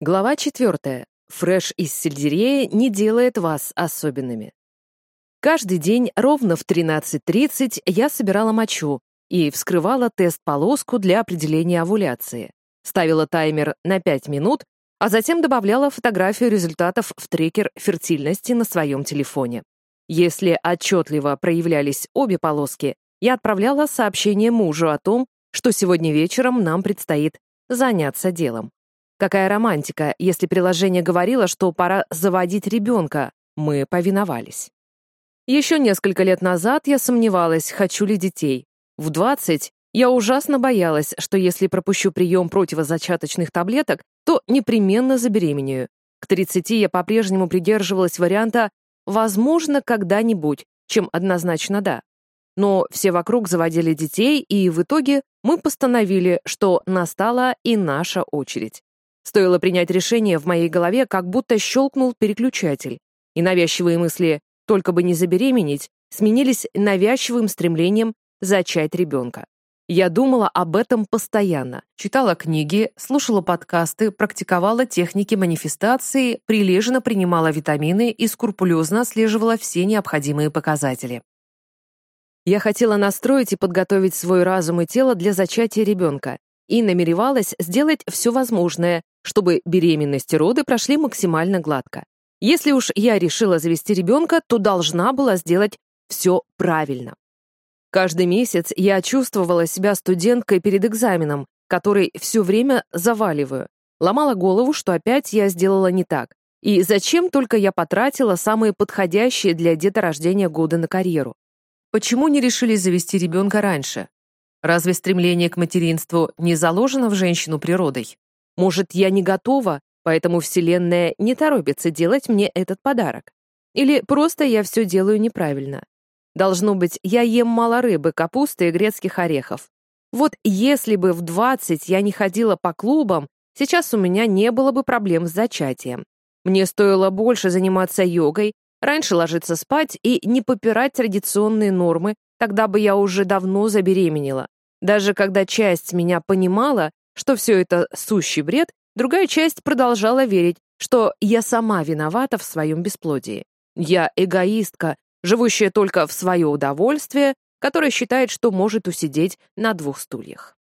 Глава 4. Фреш из сельдерея не делает вас особенными. Каждый день ровно в 13.30 я собирала мочу и вскрывала тест-полоску для определения овуляции. Ставила таймер на 5 минут, а затем добавляла фотографию результатов в трекер фертильности на своем телефоне. Если отчетливо проявлялись обе полоски, я отправляла сообщение мужу о том, что сегодня вечером нам предстоит заняться делом. Какая романтика, если приложение говорило, что пора заводить ребенка. Мы повиновались. Еще несколько лет назад я сомневалась, хочу ли детей. В 20 я ужасно боялась, что если пропущу прием противозачаточных таблеток, то непременно забеременею. К 30 я по-прежнему придерживалась варианта «возможно, когда-нибудь», чем однозначно «да». Но все вокруг заводили детей, и в итоге мы постановили, что настала и наша очередь. Стоило принять решение, в моей голове как будто щелкнул переключатель, и навязчивые мысли «только бы не забеременеть» сменились навязчивым стремлением зачать ребенка. Я думала об этом постоянно, читала книги, слушала подкасты, практиковала техники манифестации, прилежно принимала витамины и скрупулезно отслеживала все необходимые показатели. Я хотела настроить и подготовить свой разум и тело для зачатия ребенка и намеревалась сделать все возможное, чтобы беременность и роды прошли максимально гладко. Если уж я решила завести ребенка, то должна была сделать все правильно. Каждый месяц я чувствовала себя студенткой перед экзаменом, который все время заваливаю. Ломала голову, что опять я сделала не так. И зачем только я потратила самые подходящие для деторождения годы на карьеру? Почему не решили завести ребенка раньше? Разве стремление к материнству не заложено в женщину природой? Может, я не готова, поэтому Вселенная не торопится делать мне этот подарок. Или просто я все делаю неправильно. Должно быть, я ем мало рыбы, капусты и грецких орехов. Вот если бы в 20 я не ходила по клубам, сейчас у меня не было бы проблем с зачатием. Мне стоило больше заниматься йогой, раньше ложиться спать и не попирать традиционные нормы, тогда бы я уже давно забеременела. Даже когда часть меня понимала, что все это сущий бред, другая часть продолжала верить, что я сама виновата в своем бесплодии. Я эгоистка, живущая только в свое удовольствие, которая считает, что может усидеть на двух стульях.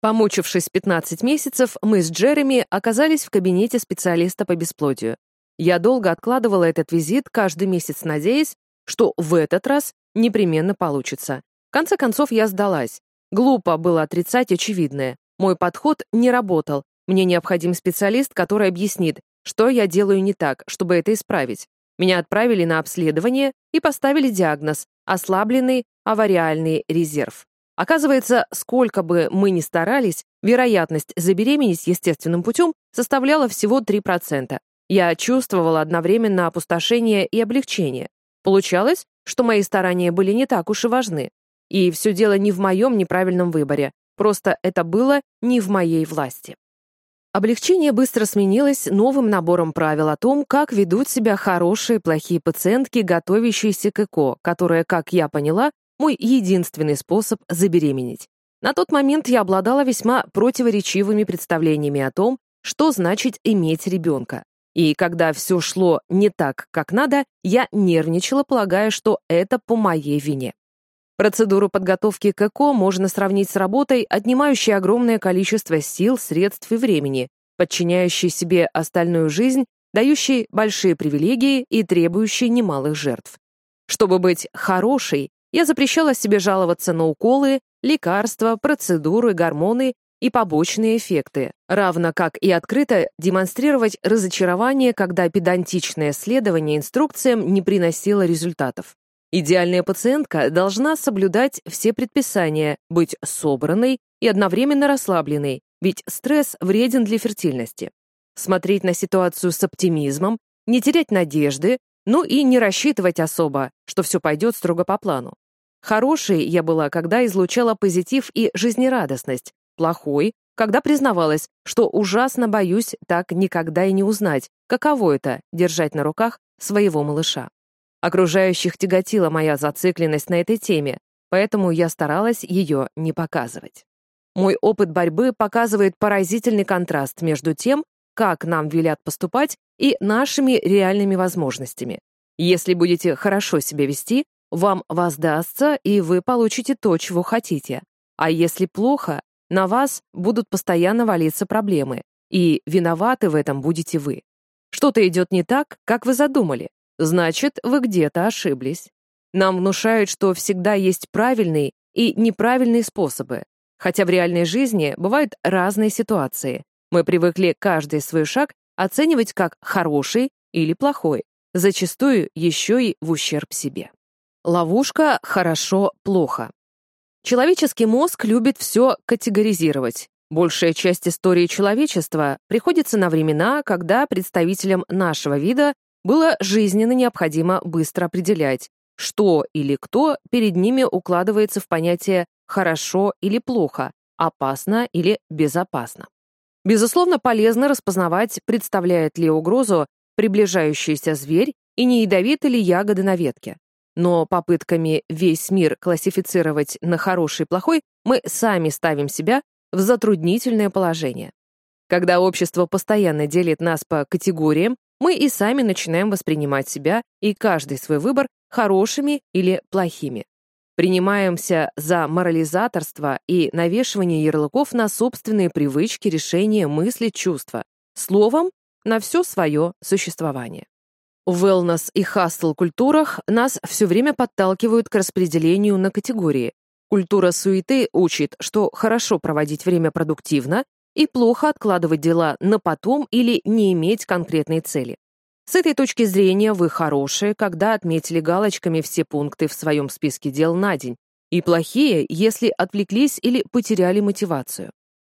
Помучившись 15 месяцев, мы с Джереми оказались в кабинете специалиста по бесплодию. Я долго откладывала этот визит, каждый месяц надеясь, что в этот раз непременно получится. В конце концов, я сдалась. Глупо было отрицать очевидное. Мой подход не работал. Мне необходим специалист, который объяснит, что я делаю не так, чтобы это исправить. Меня отправили на обследование и поставили диагноз – ослабленный авариальный резерв. Оказывается, сколько бы мы ни старались, вероятность забеременеть естественным путем составляла всего 3%. Я чувствовала одновременно опустошение и облегчение. Получалось, что мои старания были не так уж и важны. И все дело не в моем неправильном выборе, Просто это было не в моей власти. Облегчение быстро сменилось новым набором правил о том, как ведут себя хорошие и плохие пациентки, готовящиеся к ЭКО, которая, как я поняла, мой единственный способ забеременеть. На тот момент я обладала весьма противоречивыми представлениями о том, что значит иметь ребенка. И когда все шло не так, как надо, я нервничала, полагая, что это по моей вине. Процедуру подготовки к ЭКО можно сравнить с работой, отнимающей огромное количество сил, средств и времени, подчиняющей себе остальную жизнь, дающей большие привилегии и требующей немалых жертв. Чтобы быть хорошей, я запрещала себе жаловаться на уколы, лекарства, процедуры, гормоны и побочные эффекты, равно как и открыто демонстрировать разочарование, когда педантичное следование инструкциям не приносило результатов. Идеальная пациентка должна соблюдать все предписания, быть собранной и одновременно расслабленной, ведь стресс вреден для фертильности. Смотреть на ситуацию с оптимизмом, не терять надежды, ну и не рассчитывать особо, что все пойдет строго по плану. Хорошей я была, когда излучала позитив и жизнерадостность, плохой, когда признавалась, что ужасно боюсь так никогда и не узнать, каково это — держать на руках своего малыша. Окружающих тяготила моя зацикленность на этой теме, поэтому я старалась ее не показывать. Мой опыт борьбы показывает поразительный контраст между тем, как нам велят поступать, и нашими реальными возможностями. Если будете хорошо себя вести, вам воздастся, и вы получите то, чего хотите. А если плохо, на вас будут постоянно валиться проблемы, и виноваты в этом будете вы. Что-то идет не так, как вы задумали. Значит, вы где-то ошиблись. Нам внушают, что всегда есть правильные и неправильные способы. Хотя в реальной жизни бывают разные ситуации. Мы привыкли каждый свой шаг оценивать как хороший или плохой, зачастую еще и в ущерб себе. Ловушка «хорошо-плохо». Человеческий мозг любит все категоризировать. Большая часть истории человечества приходится на времена, когда представителям нашего вида было жизненно необходимо быстро определять, что или кто перед ними укладывается в понятие «хорошо» или «плохо», «опасно» или «безопасно». Безусловно, полезно распознавать, представляет ли угрозу приближающийся зверь и не ядовиты ли ягоды на ветке. Но попытками весь мир классифицировать на хороший и плохой мы сами ставим себя в затруднительное положение. Когда общество постоянно делит нас по категориям, мы и сами начинаем воспринимать себя и каждый свой выбор хорошими или плохими. Принимаемся за морализаторство и навешивание ярлыков на собственные привычки, решения, мысли, чувства. Словом, на все свое существование. В wellness и хастл-культурах нас все время подталкивают к распределению на категории. Культура суеты учит, что хорошо проводить время продуктивно и плохо откладывать дела на потом или не иметь конкретной цели. С этой точки зрения вы хорошие, когда отметили галочками все пункты в своем списке дел на день, и плохие, если отвлеклись или потеряли мотивацию.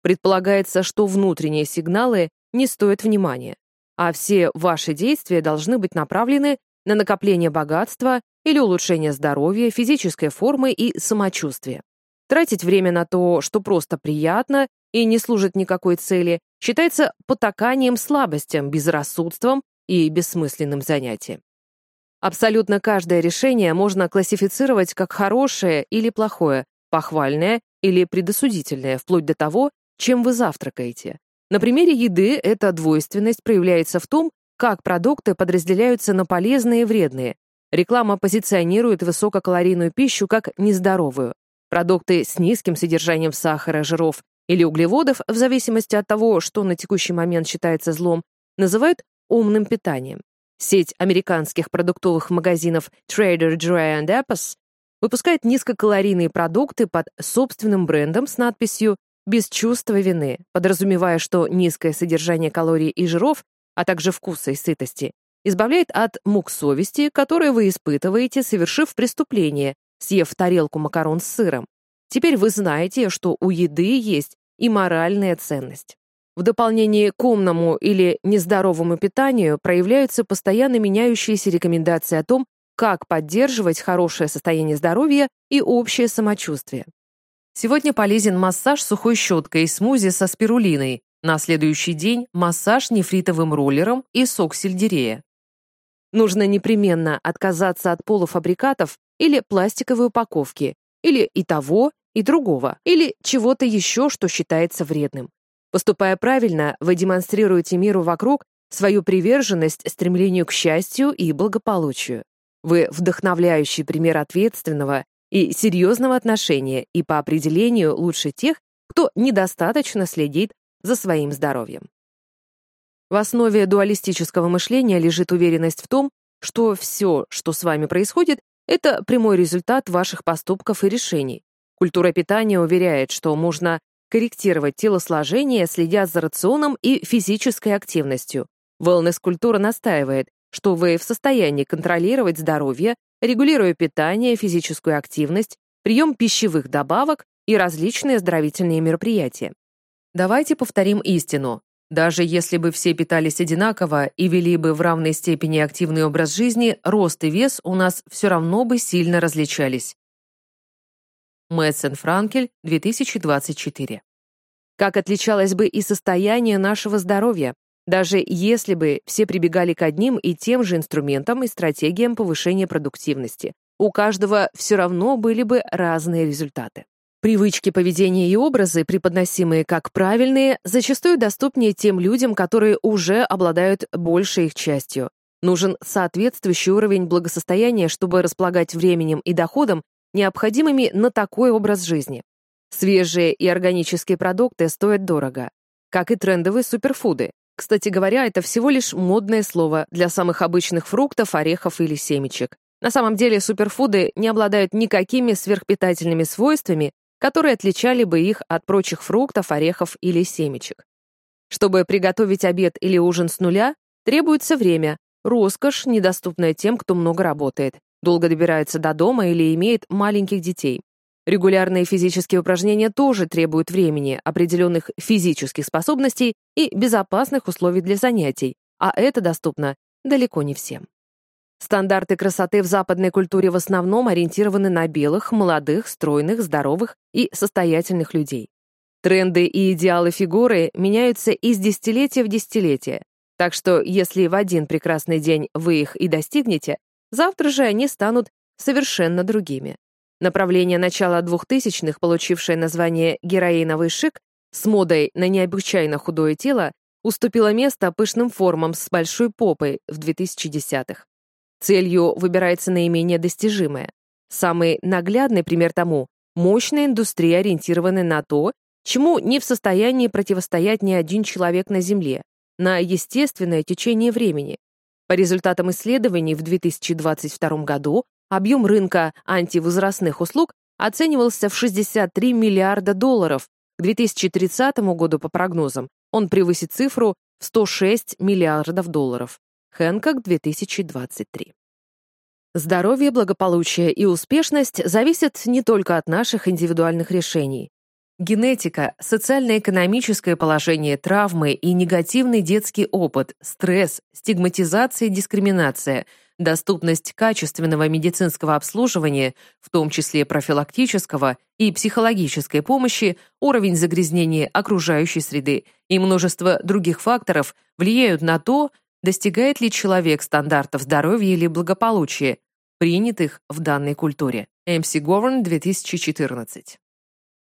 Предполагается, что внутренние сигналы не стоят внимания, а все ваши действия должны быть направлены на накопление богатства или улучшение здоровья, физической формы и самочувствия. Тратить время на то, что просто приятно и не служит никакой цели, считается потаканием слабостям, безрассудством и бессмысленным занятием. Абсолютно каждое решение можно классифицировать как хорошее или плохое, похвальное или предосудительное, вплоть до того, чем вы завтракаете. На примере еды эта двойственность проявляется в том, как продукты подразделяются на полезные и вредные. Реклама позиционирует высококалорийную пищу как нездоровую. Продукты с низким содержанием сахара, жиров или углеводов, в зависимости от того, что на текущий момент считается злом, называют умным питанием. Сеть американских продуктовых магазинов Trader Joe and Apples выпускает низкокалорийные продукты под собственным брендом с надписью без чувства вины, подразумевая, что низкое содержание калорий и жиров, а также вкуса и сытости, избавляет от мук совести, которые вы испытываете, совершив преступление, съев тарелку макарон с сыром. Теперь вы знаете, что у еды есть и моральная ценность. В дополнение к умному или нездоровому питанию проявляются постоянно меняющиеся рекомендации о том, как поддерживать хорошее состояние здоровья и общее самочувствие. Сегодня полезен массаж сухой щеткой и смузи со спирулиной. На следующий день массаж нефритовым роллером и сок сельдерея. Нужно непременно отказаться от полуфабрикатов или пластиковой упаковки, или и того, и другого, или чего-то еще, что считается вредным. Поступая правильно, вы демонстрируете миру вокруг свою приверженность стремлению к счастью и благополучию. Вы вдохновляющий пример ответственного и серьезного отношения, и по определению лучше тех, кто недостаточно следит за своим здоровьем. В основе дуалистического мышления лежит уверенность в том, что все, что с вами происходит, это прямой результат ваших поступков и решений. Культура питания уверяет, что можно корректировать телосложение, следя за рационом и физической активностью. Wellness-культура настаивает, что вы в состоянии контролировать здоровье, регулируя питание, физическую активность, прием пищевых добавок и различные оздоровительные мероприятия. Давайте повторим истину. Даже если бы все питались одинаково и вели бы в равной степени активный образ жизни, рост и вес у нас все равно бы сильно различались. Мэтсон Франкель, 2024. Как отличалось бы и состояние нашего здоровья, даже если бы все прибегали к одним и тем же инструментам и стратегиям повышения продуктивности. У каждого все равно были бы разные результаты. Привычки поведения и образы, преподносимые как правильные, зачастую доступнее тем людям, которые уже обладают большей их частью. Нужен соответствующий уровень благосостояния, чтобы располагать временем и доходом, необходимыми на такой образ жизни. Свежие и органические продукты стоят дорого, как и трендовые суперфуды. Кстати говоря, это всего лишь модное слово для самых обычных фруктов, орехов или семечек. На самом деле суперфуды не обладают никакими сверхпитательными свойствами, которые отличали бы их от прочих фруктов, орехов или семечек. Чтобы приготовить обед или ужин с нуля, требуется время, роскошь, недоступная тем, кто много работает, долго добирается до дома или имеет маленьких детей. Регулярные физические упражнения тоже требуют времени, определенных физических способностей и безопасных условий для занятий, а это доступно далеко не всем. Стандарты красоты в западной культуре в основном ориентированы на белых, молодых, стройных, здоровых и состоятельных людей. Тренды и идеалы фигуры меняются из десятилетия в десятилетие, так что если в один прекрасный день вы их и достигнете, завтра же они станут совершенно другими. Направление начала 2000-х, получившее название «героиновый шик», с модой на необычайно худое тело, уступило место пышным формам с большой попой в 2010-х. Целью выбирается наименее достижимое. Самый наглядный пример тому — мощная индустрия, ориентированная на то, чему не в состоянии противостоять ни один человек на Земле, на естественное течение времени. По результатам исследований в 2022 году объем рынка антивозрастных услуг оценивался в 63 миллиарда долларов. К 2030 году, по прогнозам, он превысит цифру в 106 миллиардов долларов. Хэнкок, 2023. Здоровье, благополучие и успешность зависят не только от наших индивидуальных решений. Генетика, социально-экономическое положение, травмы и негативный детский опыт, стресс, стигматизация и дискриминация, доступность качественного медицинского обслуживания, в том числе профилактического и психологической помощи, уровень загрязнения окружающей среды и множество других факторов влияют на то, достигает ли человек стандартов здоровья или благополучия, принятых в данной культуре. MC Govern 2014.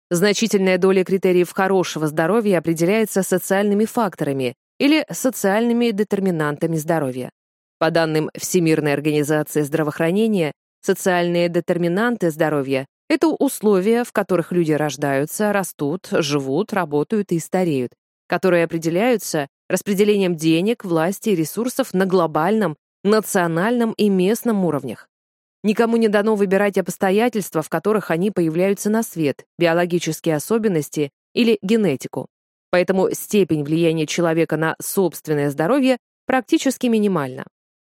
Значительная доля критериев хорошего здоровья определяется социальными факторами или социальными детерминантами здоровья. По данным Всемирной организации здравоохранения, социальные детерминанты здоровья — это условия, в которых люди рождаются, растут, живут, работают и стареют, которые определяются распределением денег, власти и ресурсов на глобальном, национальном и местном уровнях. Никому не дано выбирать обстоятельства, в которых они появляются на свет, биологические особенности или генетику. Поэтому степень влияния человека на собственное здоровье практически минимальна.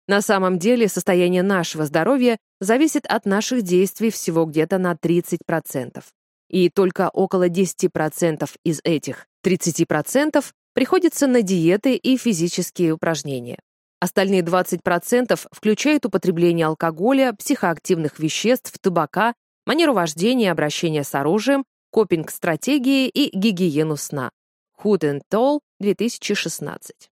На самом деле состояние нашего здоровья зависит от наших действий всего где-то на 30%. И только около 10% из этих 30% приходится на диеты и физические упражнения. Остальные 20% включают употребление алкоголя, психоактивных веществ, табака, манеру вождения, обращения с оружием, копинг-стратегии и гигиену сна. Hood and Toll, 2016.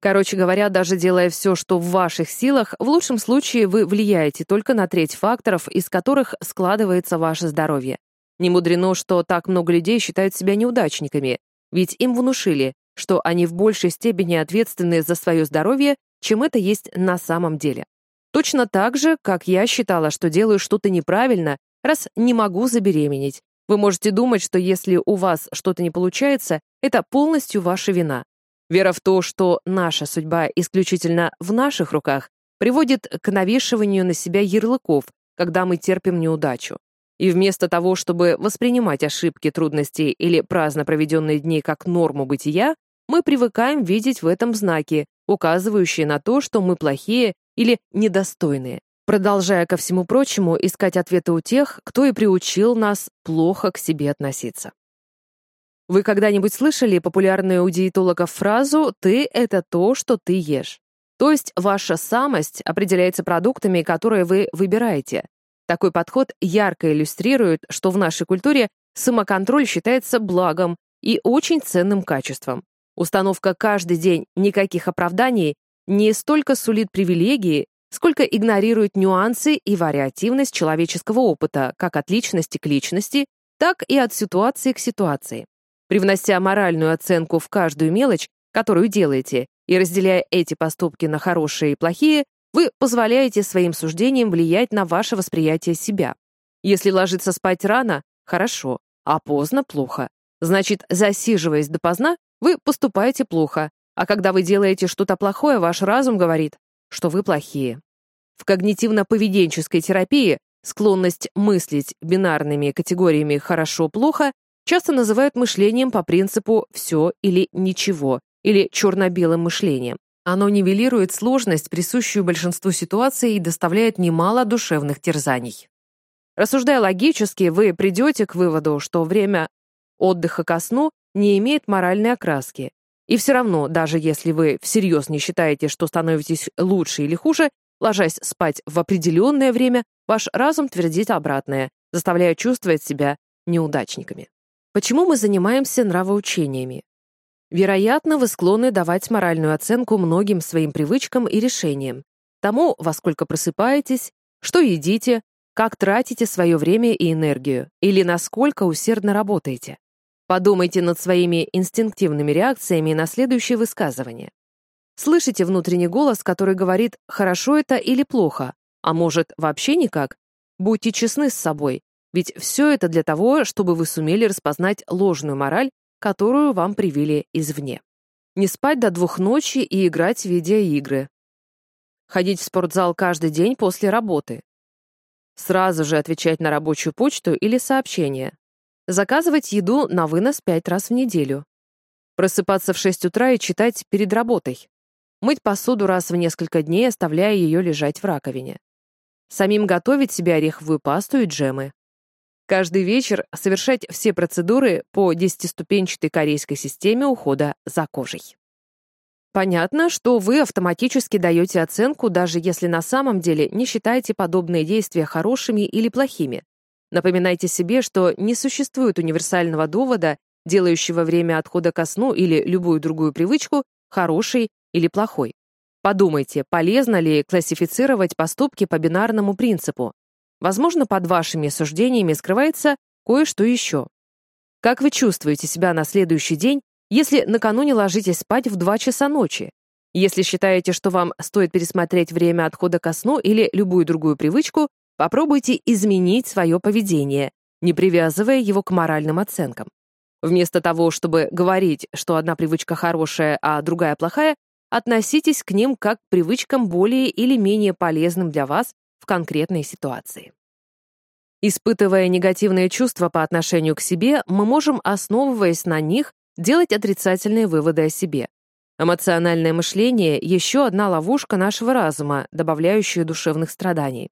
Короче говоря, даже делая все, что в ваших силах, в лучшем случае вы влияете только на треть факторов, из которых складывается ваше здоровье. Не мудрено, что так много людей считают себя неудачниками, ведь им внушили, что они в большей степени ответственны за свое здоровье, чем это есть на самом деле. Точно так же, как я считала, что делаю что-то неправильно, раз не могу забеременеть. Вы можете думать, что если у вас что-то не получается, это полностью ваша вина. Вера в то, что наша судьба исключительно в наших руках, приводит к навешиванию на себя ярлыков, когда мы терпим неудачу. И вместо того, чтобы воспринимать ошибки, трудности или праздно проведенные дни как норму бытия, мы привыкаем видеть в этом знаки, указывающие на то, что мы плохие или недостойные, продолжая ко всему прочему искать ответы у тех, кто и приучил нас плохо к себе относиться. Вы когда-нибудь слышали популярную у диетологов фразу «ты — это то, что ты ешь»? То есть ваша самость определяется продуктами, которые вы выбираете. Такой подход ярко иллюстрирует, что в нашей культуре самоконтроль считается благом и очень ценным качеством. Установка каждый день никаких оправданий не столько сулит привилегии, сколько игнорирует нюансы и вариативность человеческого опыта, как от личности к личности, так и от ситуации к ситуации. Привнося моральную оценку в каждую мелочь, которую делаете, и разделяя эти поступки на хорошие и плохие, вы позволяете своим суждениям влиять на ваше восприятие себя. Если ложиться спать рано — хорошо, а поздно — плохо. Значит, засиживаясь допоздна, вы поступаете плохо, а когда вы делаете что-то плохое, ваш разум говорит, что вы плохие. В когнитивно-поведенческой терапии склонность мыслить бинарными категориями «хорошо-плохо» часто называют мышлением по принципу «все или ничего» или черно-белым мышлением. Оно нивелирует сложность, присущую большинству ситуаций, и доставляет немало душевных терзаний. Рассуждая логически, вы придете к выводу, что время отдыха ко сну не имеет моральной окраски. И все равно, даже если вы всерьез не считаете, что становитесь лучше или хуже, ложась спать в определенное время, ваш разум твердит обратное, заставляя чувствовать себя неудачниками. Почему мы занимаемся нравоучениями? Вероятно, вы склонны давать моральную оценку многим своим привычкам и решениям, тому, во сколько просыпаетесь, что едите, как тратите свое время и энергию, или насколько усердно работаете. Подумайте над своими инстинктивными реакциями на следующее высказывание. Слышите внутренний голос, который говорит «хорошо это или плохо», а может, вообще никак? Будьте честны с собой, ведь все это для того, чтобы вы сумели распознать ложную мораль которую вам привили извне. Не спать до двух ночи и играть в видеоигры. Ходить в спортзал каждый день после работы. Сразу же отвечать на рабочую почту или сообщения. Заказывать еду на вынос пять раз в неделю. Просыпаться в 6 утра и читать перед работой. Мыть посуду раз в несколько дней, оставляя ее лежать в раковине. Самим готовить себе ореховую пасту и джемы. Каждый вечер совершать все процедуры по десятиступенчатой корейской системе ухода за кожей. Понятно, что вы автоматически даете оценку, даже если на самом деле не считаете подобные действия хорошими или плохими. Напоминайте себе, что не существует универсального довода, делающего время отхода ко сну или любую другую привычку хорошей или плохой. Подумайте, полезно ли классифицировать поступки по бинарному принципу. Возможно, под вашими суждениями скрывается кое-что еще. Как вы чувствуете себя на следующий день, если накануне ложитесь спать в 2 часа ночи? Если считаете, что вам стоит пересмотреть время отхода ко сну или любую другую привычку, попробуйте изменить свое поведение, не привязывая его к моральным оценкам. Вместо того, чтобы говорить, что одна привычка хорошая, а другая плохая, относитесь к ним как к привычкам более или менее полезным для вас в конкретной ситуации. Испытывая негативные чувства по отношению к себе, мы можем, основываясь на них, делать отрицательные выводы о себе. Эмоциональное мышление — еще одна ловушка нашего разума, добавляющая душевных страданий.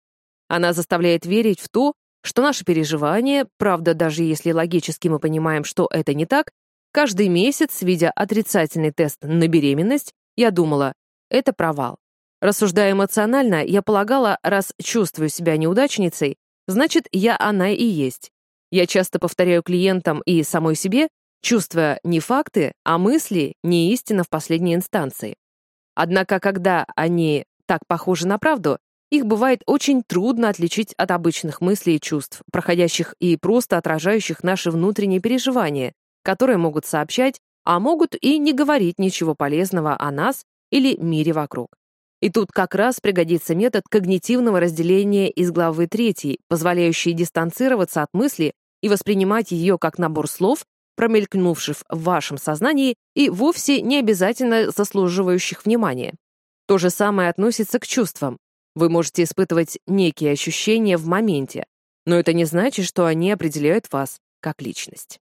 Она заставляет верить в то, что наши переживания, правда, даже если логически мы понимаем, что это не так, каждый месяц, видя отрицательный тест на беременность, я думала, это провал. Рассуждая эмоционально, я полагала, раз чувствую себя неудачницей, значит, я она и есть. Я часто повторяю клиентам и самой себе, чувствуя не факты, а мысли, не истина в последней инстанции. Однако, когда они так похожи на правду, их бывает очень трудно отличить от обычных мыслей и чувств, проходящих и просто отражающих наши внутренние переживания, которые могут сообщать, а могут и не говорить ничего полезного о нас или мире вокруг. И тут как раз пригодится метод когнитивного разделения из главы 3, позволяющий дистанцироваться от мысли и воспринимать ее как набор слов, промелькнувших в вашем сознании и вовсе не обязательно заслуживающих внимания. То же самое относится к чувствам. Вы можете испытывать некие ощущения в моменте, но это не значит, что они определяют вас как личность.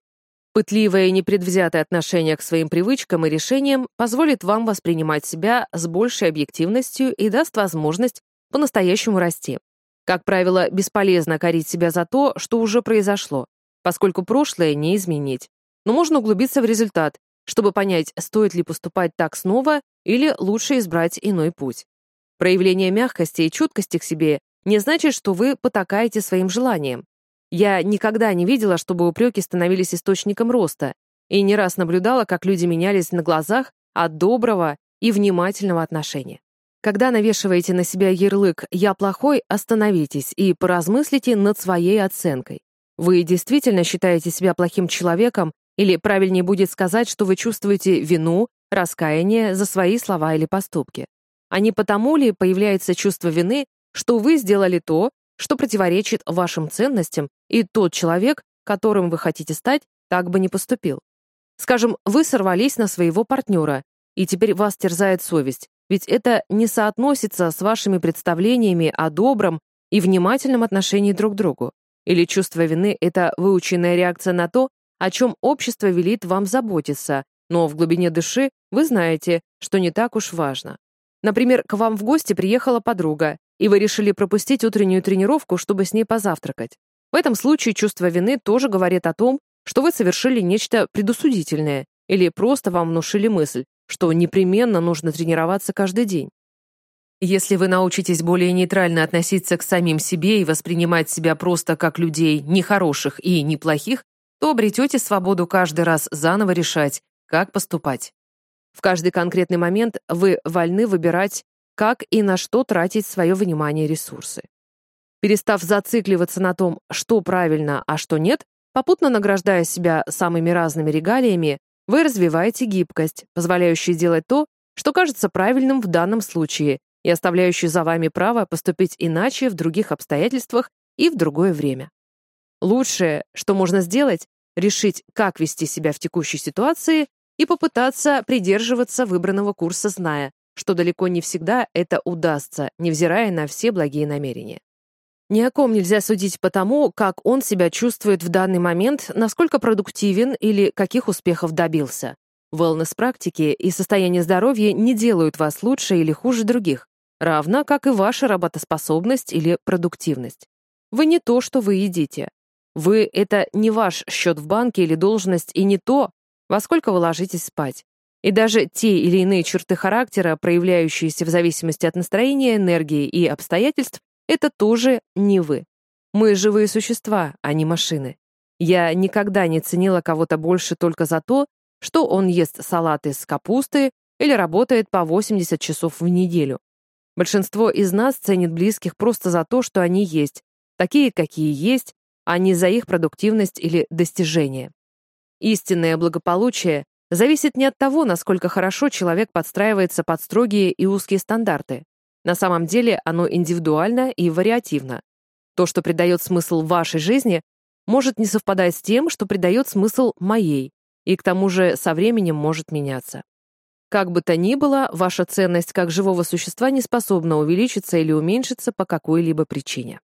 Пытливое и непредвзятое отношение к своим привычкам и решениям позволит вам воспринимать себя с большей объективностью и даст возможность по-настоящему расти. Как правило, бесполезно корить себя за то, что уже произошло, поскольку прошлое не изменить. Но можно углубиться в результат, чтобы понять, стоит ли поступать так снова или лучше избрать иной путь. Проявление мягкости и чуткости к себе не значит, что вы потакаете своим желаниям. Я никогда не видела, чтобы упреки становились источником роста, и не раз наблюдала, как люди менялись на глазах от доброго и внимательного отношения. Когда навешиваете на себя ярлык «я плохой», остановитесь и поразмыслите над своей оценкой. Вы действительно считаете себя плохим человеком, или правильнее будет сказать, что вы чувствуете вину, раскаяние за свои слова или поступки. А не потому ли появляется чувство вины, что вы сделали то, что противоречит вашим ценностям, и тот человек, которым вы хотите стать, так бы не поступил. Скажем, вы сорвались на своего партнера, и теперь вас терзает совесть, ведь это не соотносится с вашими представлениями о добром и внимательном отношении друг к другу. Или чувство вины — это выученная реакция на то, о чем общество велит вам заботиться, но в глубине души вы знаете, что не так уж важно. Например, к вам в гости приехала подруга, и вы решили пропустить утреннюю тренировку, чтобы с ней позавтракать. В этом случае чувство вины тоже говорит о том, что вы совершили нечто предусудительное или просто вам внушили мысль, что непременно нужно тренироваться каждый день. Если вы научитесь более нейтрально относиться к самим себе и воспринимать себя просто как людей нехороших и неплохих, то обретете свободу каждый раз заново решать, как поступать. В каждый конкретный момент вы вольны выбирать, как и на что тратить свое внимание и ресурсы. Перестав зацикливаться на том, что правильно, а что нет, попутно награждая себя самыми разными регалиями, вы развиваете гибкость, позволяющую делать то, что кажется правильным в данном случае и оставляющую за вами право поступить иначе в других обстоятельствах и в другое время. Лучшее, что можно сделать, решить, как вести себя в текущей ситуации и попытаться придерживаться выбранного курса, зная, что далеко не всегда это удастся, невзирая на все благие намерения. Ни о ком нельзя судить по тому, как он себя чувствует в данный момент, насколько продуктивен или каких успехов добился. Wellness-практики и состояние здоровья не делают вас лучше или хуже других, равно как и ваша работоспособность или продуктивность. Вы не то, что вы едите. Вы — это не ваш счет в банке или должность, и не то, во сколько вы ложитесь спать. И даже те или иные черты характера, проявляющиеся в зависимости от настроения, энергии и обстоятельств, это тоже не вы. Мы живые существа, а не машины. Я никогда не ценила кого-то больше только за то, что он ест салаты с капусты или работает по 80 часов в неделю. Большинство из нас ценит близких просто за то, что они есть, такие, какие есть, а не за их продуктивность или достижение. Истинное благополучие зависит не от того, насколько хорошо человек подстраивается под строгие и узкие стандарты. На самом деле оно индивидуально и вариативно. То, что придает смысл вашей жизни, может не совпадать с тем, что придает смысл моей, и к тому же со временем может меняться. Как бы то ни было, ваша ценность как живого существа не способна увеличиться или уменьшиться по какой-либо причине.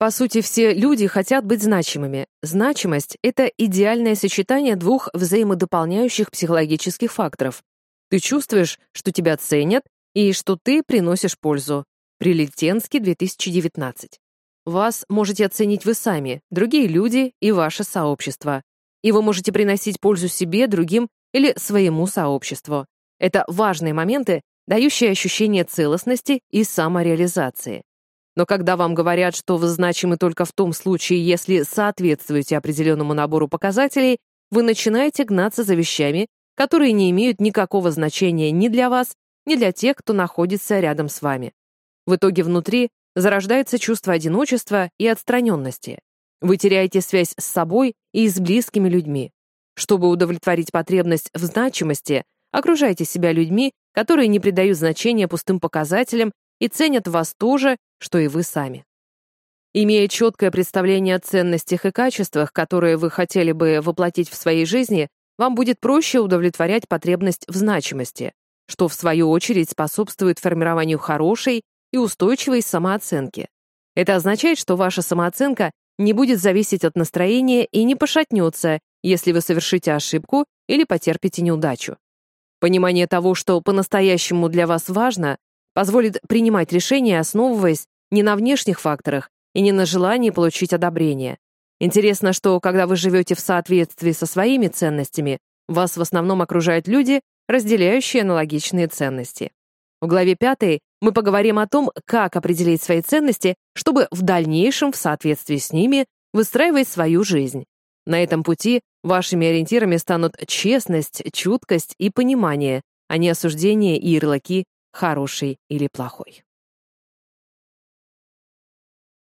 По сути, все люди хотят быть значимыми. Значимость — это идеальное сочетание двух взаимодополняющих психологических факторов. Ты чувствуешь, что тебя ценят, и что ты приносишь пользу. Прилетенский, 2019. Вас можете оценить вы сами, другие люди и ваше сообщество. И вы можете приносить пользу себе, другим или своему сообществу. Это важные моменты, дающие ощущение целостности и самореализации. Но когда вам говорят, что вы значимы только в том случае, если соответствуете определенному набору показателей, вы начинаете гнаться за вещами, которые не имеют никакого значения ни для вас, ни для тех, кто находится рядом с вами. В итоге внутри зарождается чувство одиночества и отстраненности. Вы теряете связь с собой и с близкими людьми. Чтобы удовлетворить потребность в значимости, окружайте себя людьми, которые не придают значения пустым показателям и ценят вас тоже, что и вы сами. Имея четкое представление о ценностях и качествах, которые вы хотели бы воплотить в своей жизни, вам будет проще удовлетворять потребность в значимости что в свою очередь способствует формированию хорошей и устойчивой самооценки. Это означает, что ваша самооценка не будет зависеть от настроения и не пошатнется, если вы совершите ошибку или потерпите неудачу. Понимание того, что по-настоящему для вас важно, позволит принимать решения, основываясь не на внешних факторах и не на желании получить одобрение. Интересно, что когда вы живете в соответствии со своими ценностями, вас в основном окружают люди, разделяющие аналогичные ценности. В главе 5 мы поговорим о том, как определить свои ценности, чтобы в дальнейшем в соответствии с ними выстраивать свою жизнь. На этом пути вашими ориентирами станут честность, чуткость и понимание, а не осуждение и ярлыки «хороший» или «плохой».